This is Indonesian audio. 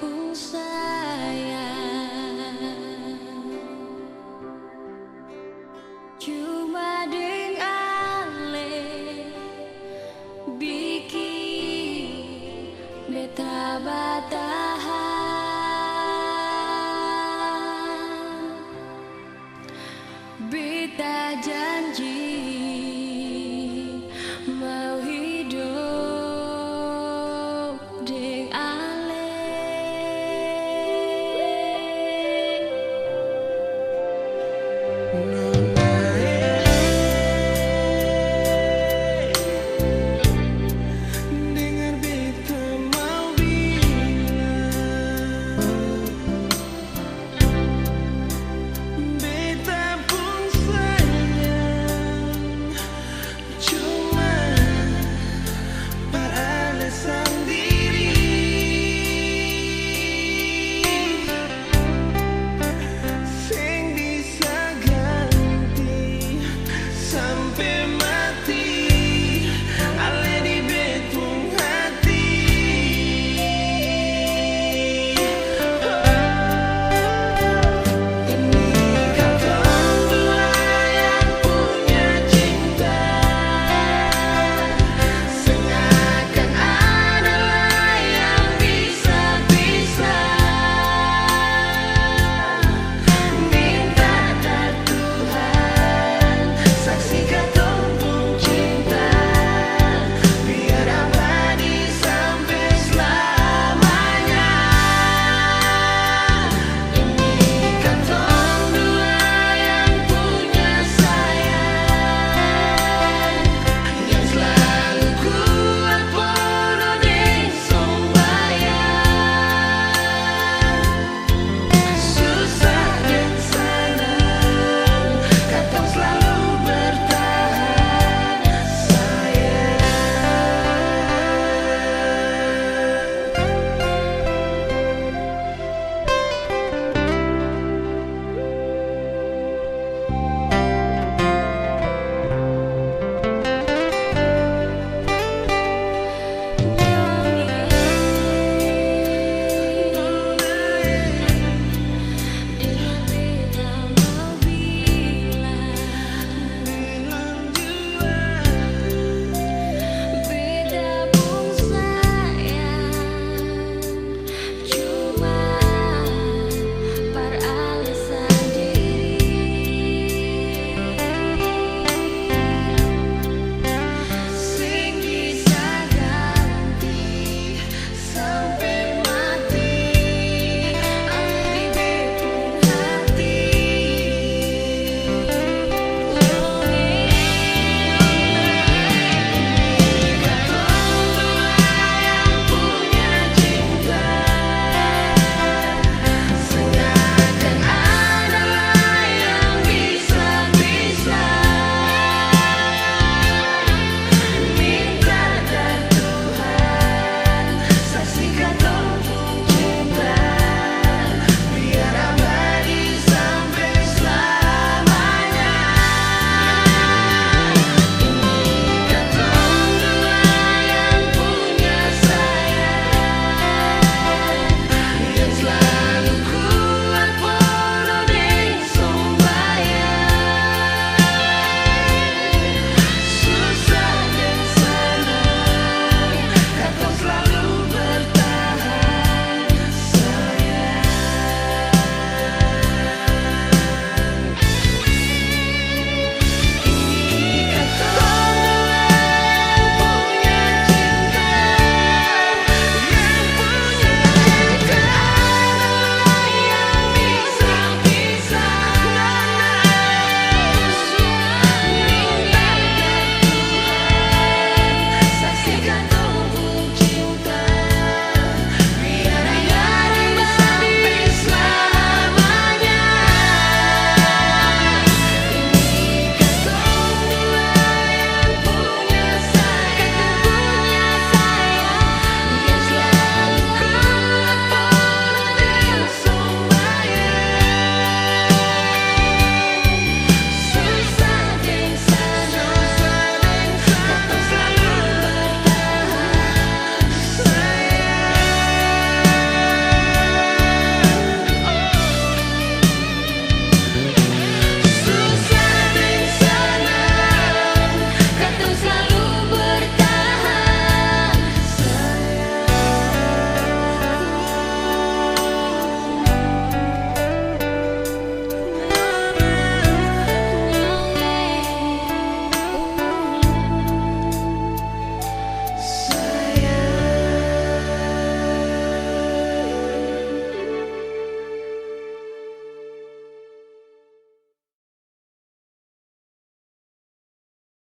pun sayang. Cuma dengan le Bikin beta batahan. Beta janji